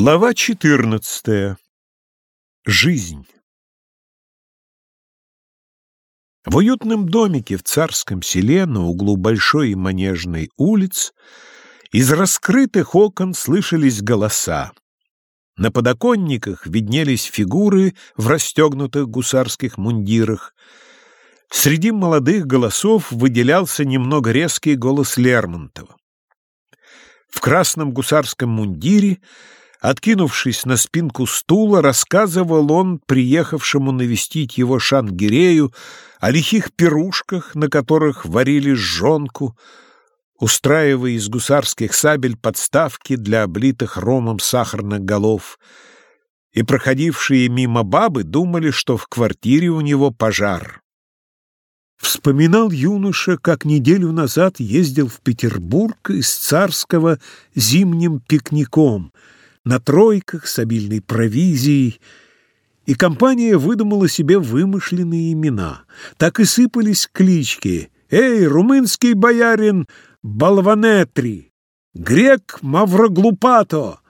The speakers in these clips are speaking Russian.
Глава 14. Жизнь. В уютном домике в царском селе на углу Большой и Манежной улиц из раскрытых окон слышались голоса. На подоконниках виднелись фигуры в расстегнутых гусарских мундирах. Среди молодых голосов выделялся немного резкий голос Лермонтова. В красном гусарском мундире Откинувшись на спинку стула, рассказывал он приехавшему навестить его Шангирею о лихих пирушках, на которых варили жжонку, устраивая из гусарских сабель подставки для облитых ромом сахарных голов, и проходившие мимо бабы думали, что в квартире у него пожар. Вспоминал юноша, как неделю назад ездил в Петербург из Царского зимним пикником — на тройках с обильной провизией, и компания выдумала себе вымышленные имена. Так и сыпались клички «Эй, румынский боярин Балванетри! Грек Мавроглупато!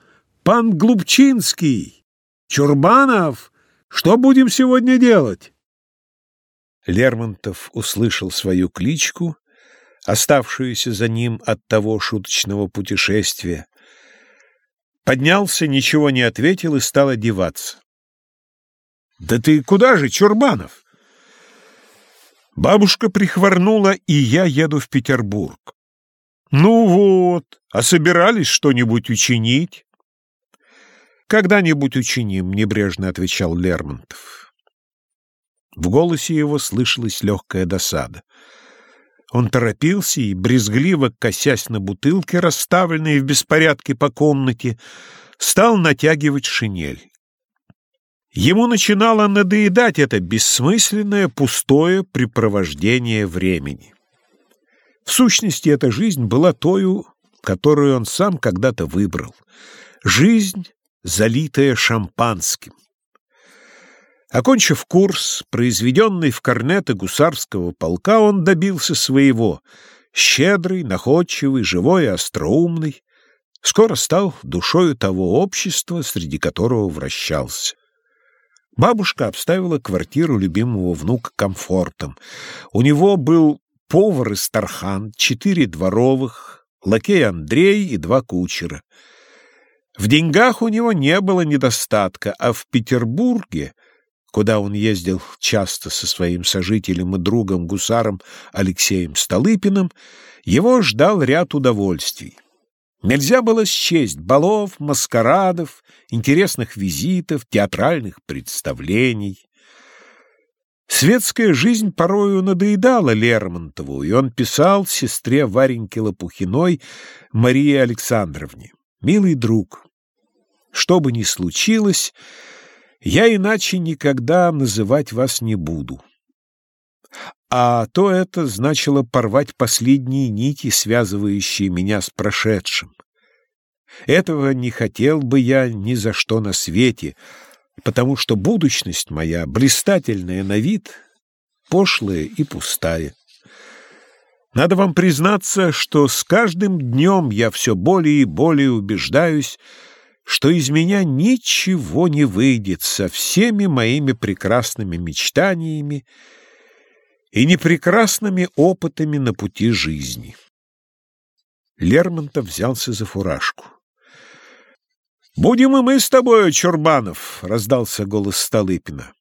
Пан Глупчинский! Чурбанов! Что будем сегодня делать?» Лермонтов услышал свою кличку, оставшуюся за ним от того шуточного путешествия, Поднялся, ничего не ответил и стал одеваться. — Да ты куда же, Чурбанов? Бабушка прихворнула, и я еду в Петербург. — Ну вот, а собирались что-нибудь учинить? — Когда-нибудь учиним, — небрежно отвечал Лермонтов. В голосе его слышалась легкая досада. Он торопился и, брезгливо косясь на бутылки, расставленные в беспорядке по комнате, стал натягивать шинель. Ему начинало надоедать это бессмысленное, пустое препровождение времени. В сущности, эта жизнь была тою, которую он сам когда-то выбрал. Жизнь, залитая шампанским. Окончив курс, произведенный в корнеты гусарского полка, он добился своего. Щедрый, находчивый, живой и остроумный, скоро стал душою того общества, среди которого вращался. Бабушка обставила квартиру любимого внука комфортом. У него был повар из Тархан, четыре дворовых, лакей Андрей и два кучера. В деньгах у него не было недостатка, а в Петербурге — куда он ездил часто со своим сожителем и другом-гусаром Алексеем Столыпиным, его ждал ряд удовольствий. Нельзя было счесть балов, маскарадов, интересных визитов, театральных представлений. Светская жизнь порою надоедала Лермонтову, и он писал сестре Вареньке Лопухиной Марии Александровне. «Милый друг, что бы ни случилось, я иначе никогда называть вас не буду. А то это значило порвать последние нити, связывающие меня с прошедшим. Этого не хотел бы я ни за что на свете, потому что будущность моя, блистательная на вид, пошлая и пустая. Надо вам признаться, что с каждым днем я все более и более убеждаюсь, что из меня ничего не выйдет со всеми моими прекрасными мечтаниями и непрекрасными опытами на пути жизни. Лермонтов взялся за фуражку. «Будем и мы с тобой, Чурбанов!» — раздался голос Столыпина.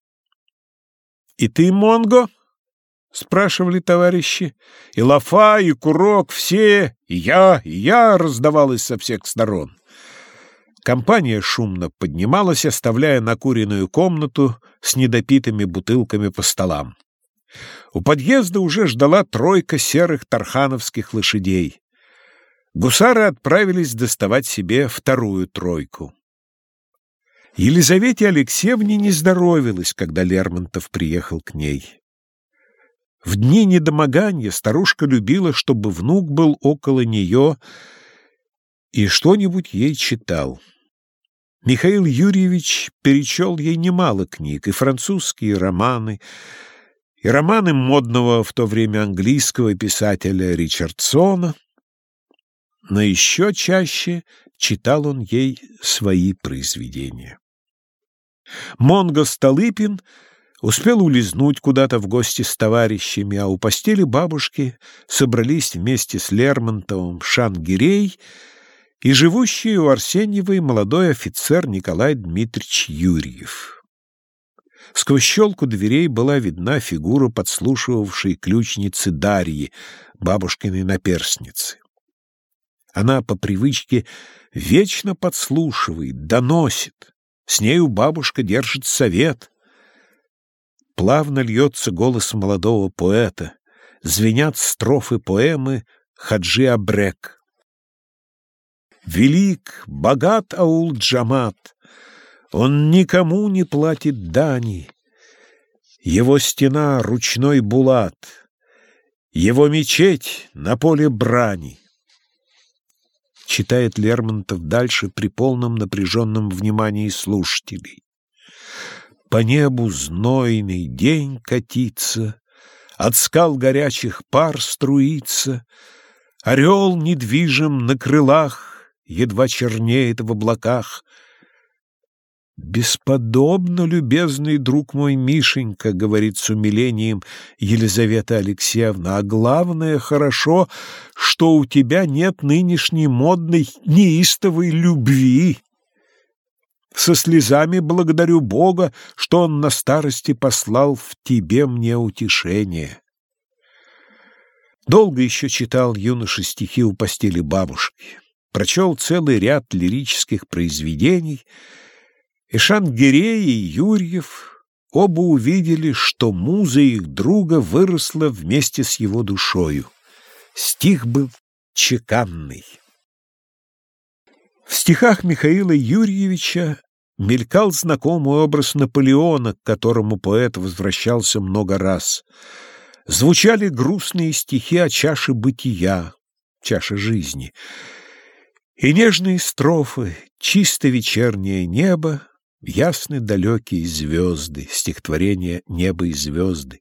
«И ты, Монго?» — спрашивали товарищи. «И Лафа, и Курок, все, и я, и я!» — раздавалось со всех сторон. Компания шумно поднималась, оставляя накуренную комнату с недопитыми бутылками по столам. У подъезда уже ждала тройка серых тархановских лошадей. Гусары отправились доставать себе вторую тройку. Елизавете Алексеевне не здоровилось, когда Лермонтов приехал к ней. В дни недомогания старушка любила, чтобы внук был около нее и что-нибудь ей читал. Михаил Юрьевич перечел ей немало книг, и французские романы, и романы модного в то время английского писателя Ричардсона, но еще чаще читал он ей свои произведения. Монго Столыпин успел улизнуть куда-то в гости с товарищами, а у постели бабушки собрались вместе с Лермонтовым Шангирей и живущий у Арсеньевой молодой офицер Николай Дмитриевич Юрьев. Сквозь щелку дверей была видна фигура подслушивавшей ключницы Дарьи, бабушкиной наперсницы. Она по привычке вечно подслушивает, доносит. С нею бабушка держит совет. Плавно льется голос молодого поэта, звенят строфы поэмы Хаджи Абрек. Велик, богат аул Джамат, он никому не платит дани. Его стена — ручной булат, его мечеть на поле брани. Читает Лермонтов дальше при полном напряженном внимании слушателей. По небу знойный день катится, От скал горячих пар струится, Орел недвижим на крылах Едва чернеет в облаках — «Бесподобно, любезный друг мой Мишенька», — говорит с умилением Елизавета Алексеевна, «а главное, хорошо, что у тебя нет нынешней модной неистовой любви. Со слезами благодарю Бога, что Он на старости послал в тебе мне утешение». Долго еще читал юноша стихи у постели бабушки, прочел целый ряд лирических произведений — и Шангирей, и Юрьев оба увидели, что муза их друга выросла вместе с его душою. Стих был чеканный. В стихах Михаила Юрьевича мелькал знакомый образ Наполеона, к которому поэт возвращался много раз. Звучали грустные стихи о чаше бытия, чаше жизни. И нежные строфы, чисто вечернее небо, Ясны далекие звезды, стихотворение «Небо и звезды».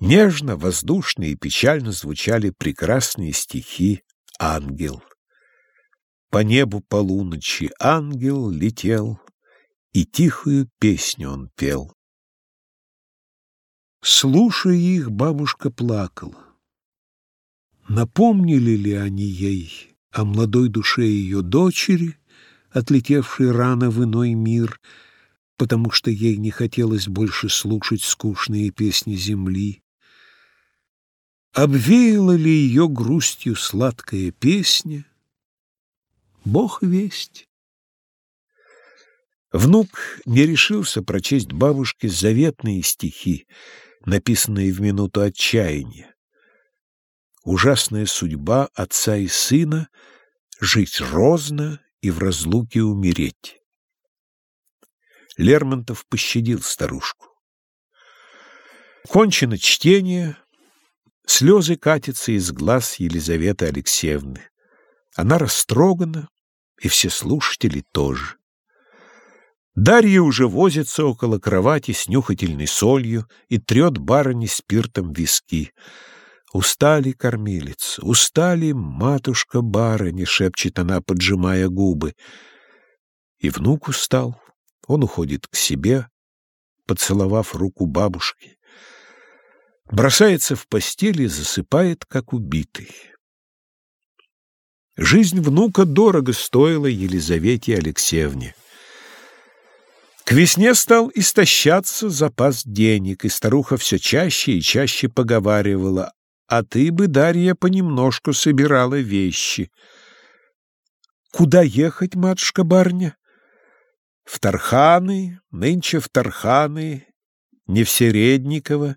Нежно, воздушно и печально звучали прекрасные стихи «Ангел». По небу полуночи ангел летел, И тихую песню он пел. Слушая их, бабушка плакала. Напомнили ли они ей о молодой душе ее дочери, отлетевшей рано в иной мир, потому что ей не хотелось больше слушать скучные песни земли. Обвеяла ли ее грустью сладкая песня? Бог весть. Внук не решился прочесть бабушке заветные стихи, написанные в минуту отчаяния. Ужасная судьба отца и сына — жить розно и в разлуке умереть. Лермонтов пощадил старушку. Кончено чтение, слезы катятся из глаз Елизаветы Алексеевны. Она растрогана, и все слушатели тоже. Дарья уже возится около кровати с нюхательной солью и трет барыне спиртом виски — Устали, кормилец, устали, матушка-барыня, шепчет она, поджимая губы. И внук устал, он уходит к себе, поцеловав руку бабушки. Бросается в постель и засыпает, как убитый. Жизнь внука дорого стоила Елизавете Алексеевне. К весне стал истощаться запас денег, и старуха все чаще и чаще поговаривала а ты бы, Дарья, понемножку собирала вещи. Куда ехать, матушка-барня? В Тарханы, нынче в Тарханы, не в Середниково.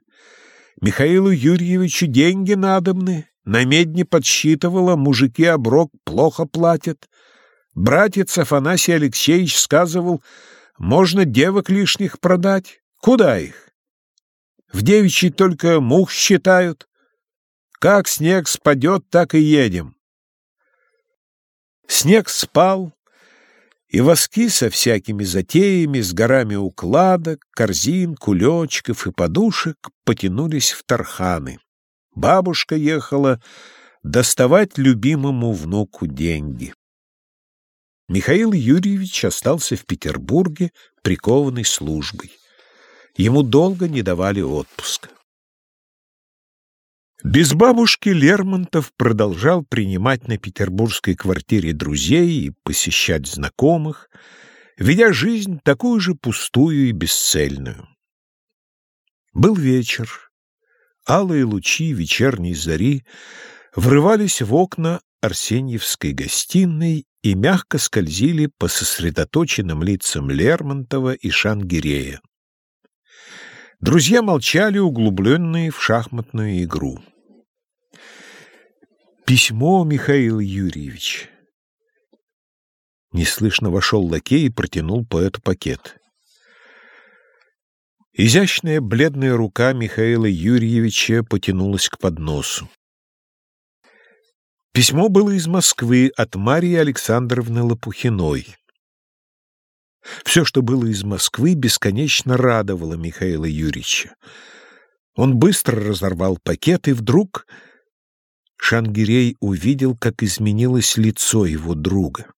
Михаилу Юрьевичу деньги надобны, на медне подсчитывала, мужики оброк плохо платят. Братец Афанасий Алексеевич сказывал, можно девок лишних продать. Куда их? В девичьей только мух считают. Как снег спадет, так и едем. Снег спал, и воски со всякими затеями, с горами укладок, корзин, кулечков и подушек потянулись в тарханы. Бабушка ехала доставать любимому внуку деньги. Михаил Юрьевич остался в Петербурге, прикованный службой. Ему долго не давали отпуска. Без бабушки Лермонтов продолжал принимать на петербургской квартире друзей и посещать знакомых, ведя жизнь такую же пустую и бесцельную. Был вечер. Алые лучи вечерней зари врывались в окна Арсеньевской гостиной и мягко скользили по сосредоточенным лицам Лермонтова и Шангирея. Друзья молчали, углубленные в шахматную игру. Письмо, Михаил Юрьевич. Неслышно вошел лакей и протянул поэту пакет. Изящная бледная рука Михаила Юрьевича потянулась к подносу. Письмо было из Москвы от Марии Александровны Лопухиной. Все, что было из Москвы, бесконечно радовало Михаила Юрьевича. Он быстро разорвал пакет, и вдруг Шангирей увидел, как изменилось лицо его друга.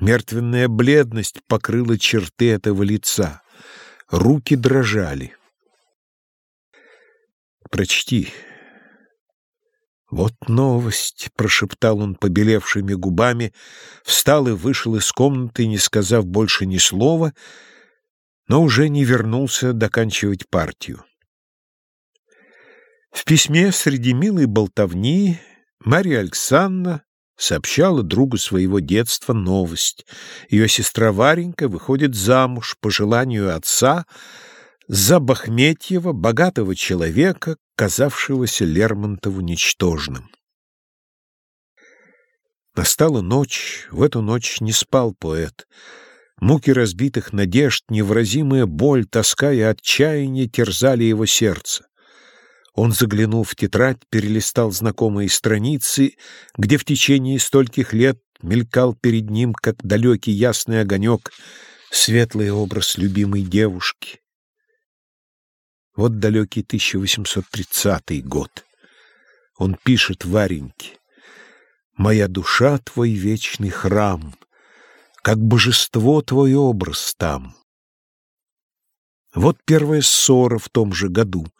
Мертвенная бледность покрыла черты этого лица. Руки дрожали. «Прочти». «Вот новость», — прошептал он побелевшими губами, встал и вышел из комнаты, не сказав больше ни слова, но уже не вернулся доканчивать партию. В письме среди милой болтовни Мария Александровна сообщала другу своего детства новость. Ее сестра Варенька выходит замуж по желанию отца за Бахметьева, богатого человека, казавшегося Лермонтову ничтожным. Настала ночь, в эту ночь не спал поэт. Муки разбитых надежд, невразимая боль, тоска и отчаяние терзали его сердце. Он заглянул в тетрадь, перелистал знакомые страницы, где в течение стольких лет мелькал перед ним, как далекий ясный огонек, светлый образ любимой девушки. Вот далекий 1830 год. Он пишет Вареньке. «Моя душа — твой вечный храм, как божество твой образ там». Вот первая ссора в том же году —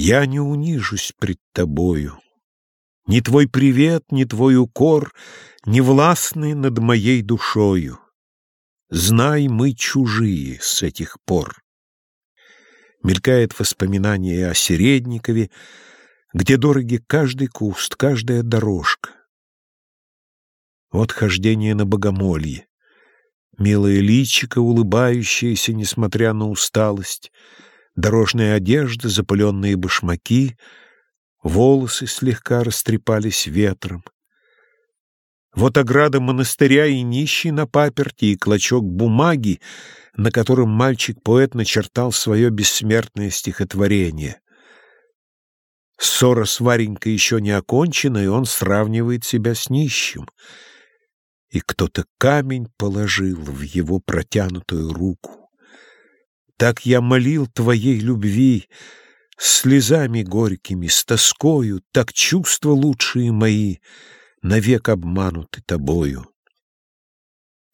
я не унижусь пред тобою. Ни твой привет, ни твой укор Не властны над моей душою. Знай, мы чужие с этих пор. Мелькает воспоминание о Середникове, Где дороги каждый куст, каждая дорожка. Вот хождение на богомолье. Милое личико, улыбающееся, несмотря на усталость — дорожная одежда, запыленные башмаки, волосы слегка растрепались ветром. Вот ограда монастыря и нищий на паперти, и клочок бумаги, на котором мальчик-поэт начертал свое бессмертное стихотворение. Ссора с Варенькой еще не окончена, и он сравнивает себя с нищим. И кто-то камень положил в его протянутую руку. Так я молил твоей любви, Слезами горькими, с тоскою, Так чувства лучшие мои Навек обмануты тобою.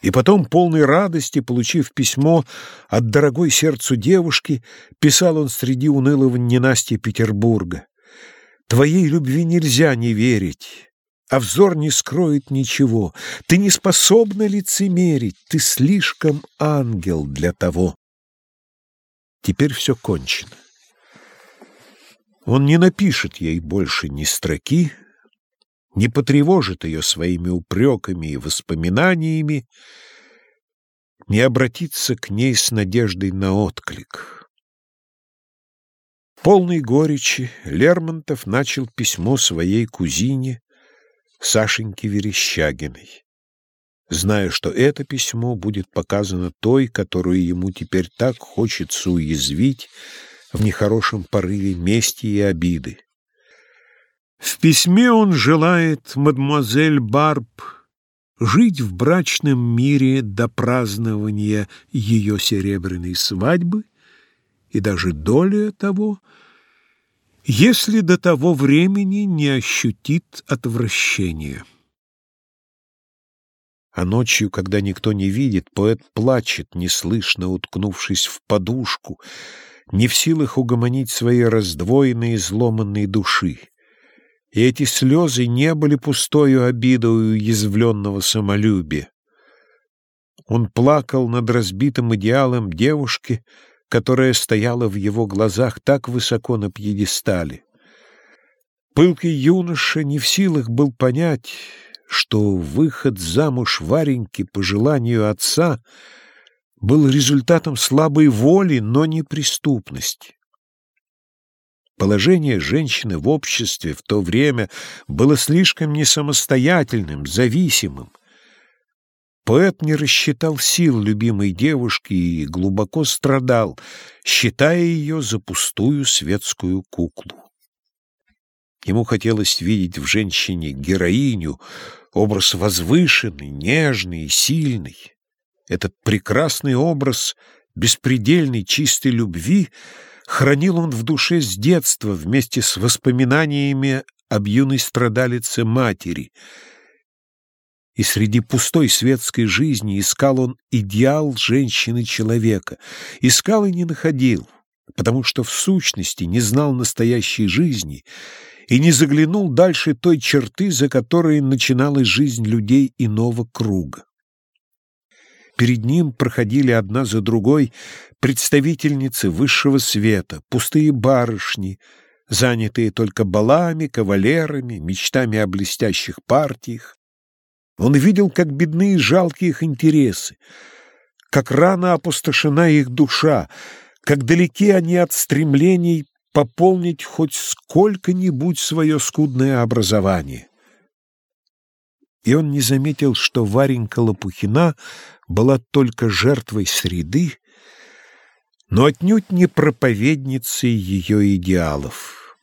И потом, полной радости, получив письмо от дорогой сердцу девушки, писал он среди унылого ненастья Петербурга. «Твоей любви нельзя не верить, а взор не скроет ничего. Ты не способна лицемерить, ты слишком ангел для того». Теперь все кончено. Он не напишет ей больше ни строки, не потревожит ее своими упреками и воспоминаниями, не обратится к ней с надеждой на отклик. Полный горечи Лермонтов начал письмо своей кузине Сашеньке Верещагиной зная, что это письмо будет показано той, которую ему теперь так хочется уязвить в нехорошем порыве мести и обиды. В письме он желает мадемуазель Барб жить в брачном мире до празднования ее серебряной свадьбы и даже доля того, если до того времени не ощутит отвращения. А ночью, когда никто не видит, поэт плачет, неслышно уткнувшись в подушку, не в силах угомонить свои раздвоенные изломанные души. И эти слезы не были пустою обидою язвленного самолюбия. Он плакал над разбитым идеалом девушки, которая стояла в его глазах так высоко на пьедестале. Пылкий юноша не в силах был понять, что выход замуж Вареньки по желанию отца был результатом слабой воли, но не преступности. Положение женщины в обществе в то время было слишком несамостоятельным, зависимым. Поэт не рассчитал сил любимой девушки и глубоко страдал, считая ее за пустую светскую куклу. Ему хотелось видеть в женщине героиню, образ возвышенный, нежный и сильный. Этот прекрасный образ беспредельной чистой любви хранил он в душе с детства вместе с воспоминаниями об юной страдалице матери — и среди пустой светской жизни искал он идеал женщины-человека. Искал и не находил, потому что в сущности не знал настоящей жизни и не заглянул дальше той черты, за которой начиналась жизнь людей иного круга. Перед ним проходили одна за другой представительницы высшего света, пустые барышни, занятые только балами, кавалерами, мечтами о блестящих партиях, он видел, как бедны и жалкие их интересы, как рано опустошена их душа, как далеки они от стремлений пополнить хоть сколько-нибудь свое скудное образование. И он не заметил, что Варенька Лопухина была только жертвой среды, но отнюдь не проповедницей ее идеалов.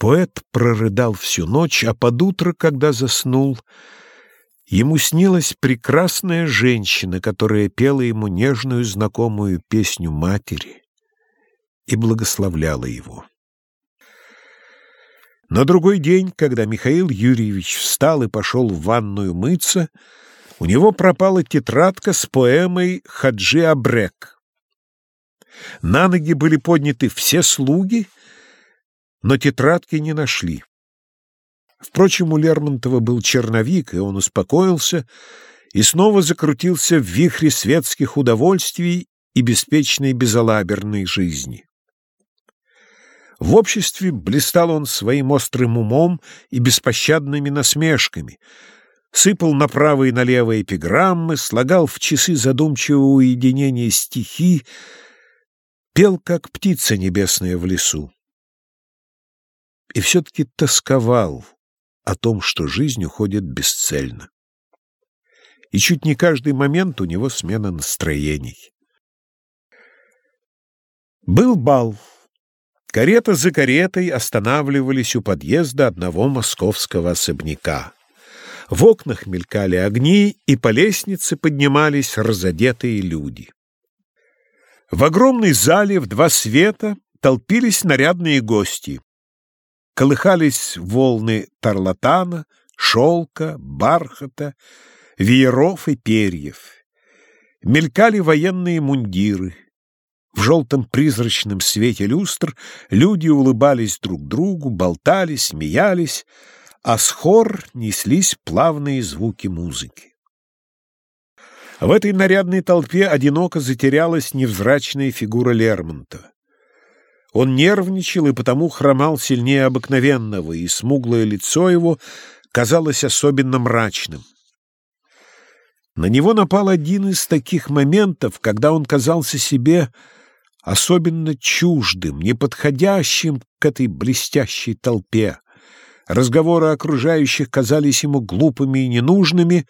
Поэт прорыдал всю ночь, а под утро, когда заснул, ему снилась прекрасная женщина, которая пела ему нежную знакомую песню матери и благословляла его. На другой день, когда Михаил Юрьевич встал и пошел в ванную мыться, у него пропала тетрадка с поэмой «Хаджи Абрек». На ноги были подняты все слуги — но тетрадки не нашли. Впрочем, у Лермонтова был черновик, и он успокоился и снова закрутился в вихре светских удовольствий и беспечной безалаберной жизни. В обществе блистал он своим острым умом и беспощадными насмешками, сыпал направо и налево эпиграммы, слагал в часы задумчивого уединения стихи, пел, как птица небесная в лесу и все-таки тосковал о том, что жизнь уходит бесцельно. И чуть не каждый момент у него смена настроений. Был бал. Карета за каретой останавливались у подъезда одного московского особняка. В окнах мелькали огни, и по лестнице поднимались разодетые люди. В огромной зале в два света толпились нарядные гости. Колыхались волны тарлатана, шелка, бархата, вееров и перьев. Мелькали военные мундиры. В желтом призрачном свете люстр люди улыбались друг другу, болтали, смеялись, а с хор неслись плавные звуки музыки. В этой нарядной толпе одиноко затерялась невзрачная фигура Лермонтова. Он нервничал и потому хромал сильнее обыкновенного, и смуглое лицо его казалось особенно мрачным. На него напал один из таких моментов, когда он казался себе особенно чуждым, неподходящим к этой блестящей толпе. Разговоры окружающих казались ему глупыми и ненужными,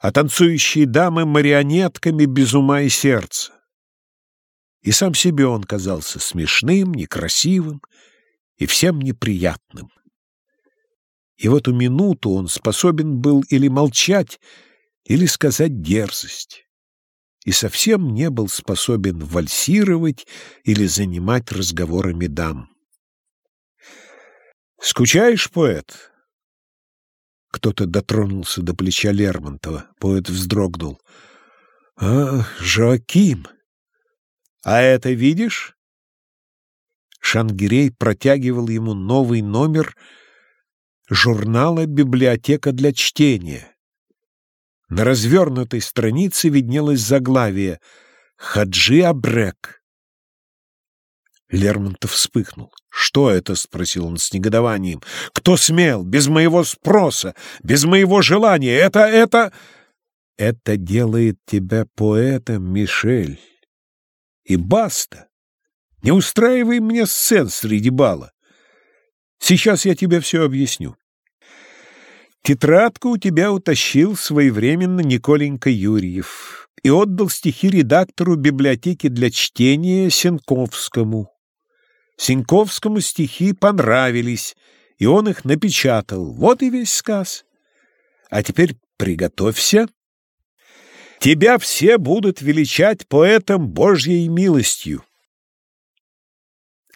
а танцующие дамы — марионетками без ума и сердца и сам себе он казался смешным, некрасивым и всем неприятным. И в эту минуту он способен был или молчать, или сказать дерзость, и совсем не был способен вальсировать или занимать разговорами дам. «Скучаешь, поэт?» Кто-то дотронулся до плеча Лермонтова. Поэт вздрогнул. «А, Жоаким! А это видишь?» Шангирей протягивал ему новый номер журнала «Библиотека для чтения». На развернутой странице виднелось заглавие «Хаджи Абрек». Лермонтов вспыхнул. «Что это?» — спросил он с негодованием. «Кто смел? Без моего спроса, без моего желания. Это, это...» «Это делает тебя поэтом, Мишель. И баста. Не устраивай мне сцен среди бала. Сейчас я тебе все объясню. Тетрадку у тебя утащил своевременно Николенька Юрьев и отдал стихи редактору библиотеки для чтения Сенковскому. Сенковскому стихи понравились, и он их напечатал. Вот и весь сказ. А теперь приготовься. Тебя все будут величать поэтом Божьей милостью.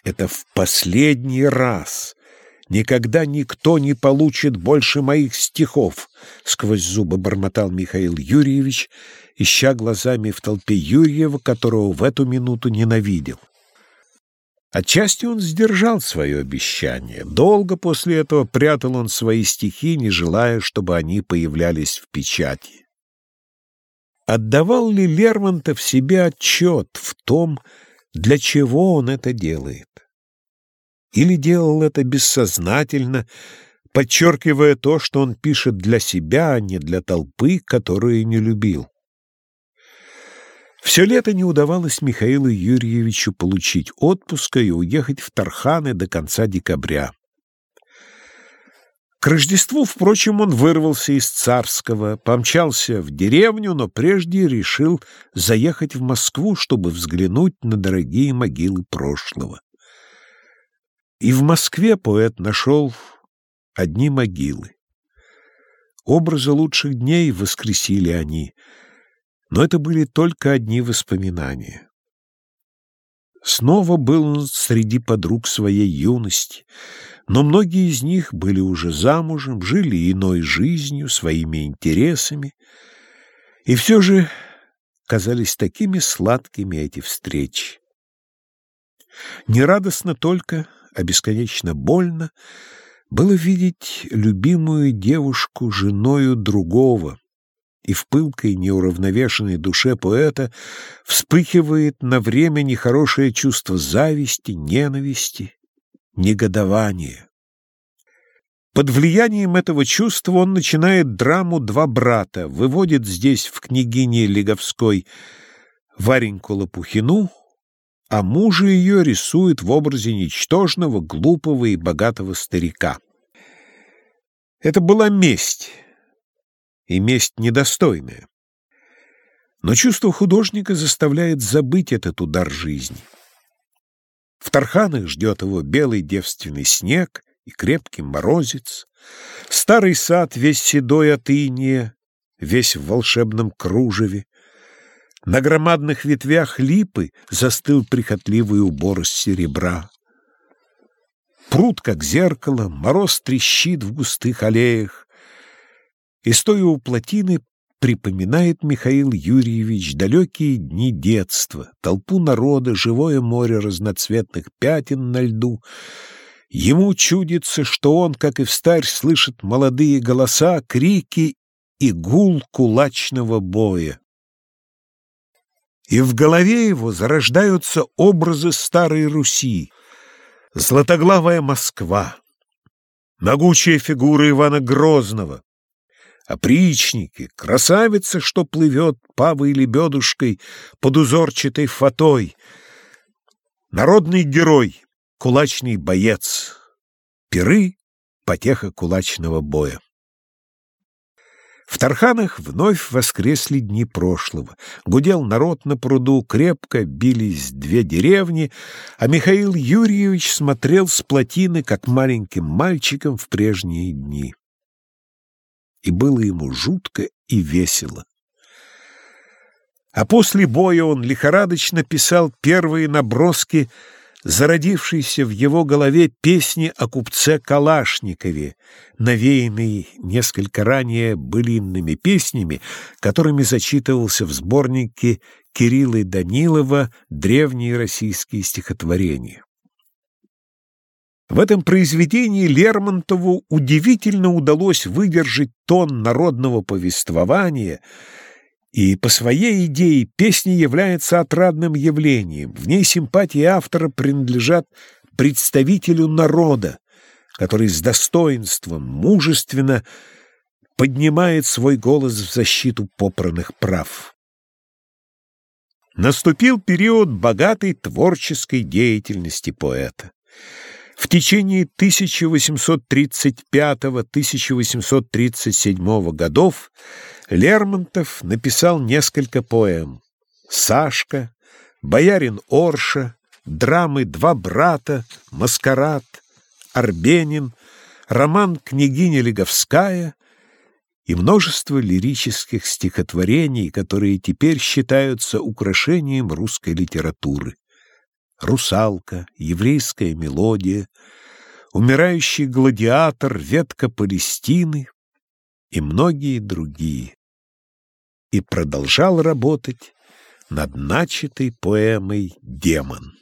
Это в последний раз. Никогда никто не получит больше моих стихов, сквозь зубы бормотал Михаил Юрьевич, ища глазами в толпе Юрьева, которого в эту минуту ненавидел. Отчасти он сдержал свое обещание. Долго после этого прятал он свои стихи, не желая, чтобы они появлялись в печати. Отдавал ли Лермонтов себе отчет в том, для чего он это делает? Или делал это бессознательно, подчеркивая то, что он пишет для себя, а не для толпы, которую не любил? Все лето не удавалось Михаилу Юрьевичу получить отпуска и уехать в Тарханы до конца декабря. К Рождеству, впрочем, он вырвался из Царского, помчался в деревню, но прежде решил заехать в Москву, чтобы взглянуть на дорогие могилы прошлого. И в Москве поэт нашел одни могилы. Образы лучших дней воскресили они, но это были только одни воспоминания. Снова был он среди подруг своей юности, но многие из них были уже замужем, жили иной жизнью, своими интересами, и все же казались такими сладкими эти встречи. Нерадостно только, а бесконечно больно было видеть любимую девушку женою другого, и в пылкой, неуравновешенной душе поэта вспыхивает на время нехорошее чувство зависти, ненависти, негодования. Под влиянием этого чувства он начинает драму «Два брата», выводит здесь в княгине Леговской Вареньку Лопухину, а мужа ее рисует в образе ничтожного, глупого и богатого старика. Это была месть, и месть недостойная. Но чувство художника заставляет забыть этот удар жизни. В Тарханах ждет его белый девственный снег и крепкий морозец, старый сад весь седой от иния, весь в волшебном кружеве, на громадных ветвях липы застыл прихотливый убор из серебра. Пруд, как зеркало, мороз трещит в густых аллеях, и, стоя у плотины, припоминает Михаил Юрьевич далекие дни детства, толпу народа, живое море разноцветных пятен на льду. Ему чудится, что он, как и в старь, слышит молодые голоса, крики и гул кулачного боя и в голове его зарождаются образы старой Руси, златоглавая Москва, могучая фигура Ивана Грозного, опричники, красавица, что плывет павой лебедушкой под узорчатой фатой, народный герой, кулачный боец, пиры, потеха кулачного боя. В Тарханах вновь воскресли дни прошлого. Гудел народ на пруду, крепко бились две деревни, а Михаил Юрьевич смотрел с плотины, как маленьким мальчиком в прежние дни. И было ему жутко и весело. А после боя он лихорадочно писал первые наброски зародившейся в его голове песни о купце Калашникове, навеянной несколько ранее былинными песнями, которыми зачитывался в сборнике Кирилла Данилова «Древние российские стихотворения». В этом произведении Лермонтову удивительно удалось выдержать тон народного повествования – и по своей идее песня является отрадным явлением. В ней симпатии автора принадлежат представителю народа, который с достоинством, мужественно поднимает свой голос в защиту попранных прав. Наступил период богатой творческой деятельности поэта. В течение 1835-1837 годов Лермонтов написал несколько поэм «Сашка», «Боярин Орша», драмы «Два брата», «Маскарад», «Арбенин», роман «Княгиня Леговская» и множество лирических стихотворений, которые теперь считаются украшением русской литературы. «Русалка», «Еврейская мелодия», «Умирающий гладиатор», «Ветка Палестины» и многие другие и продолжал работать над начатой поэмой «Демон».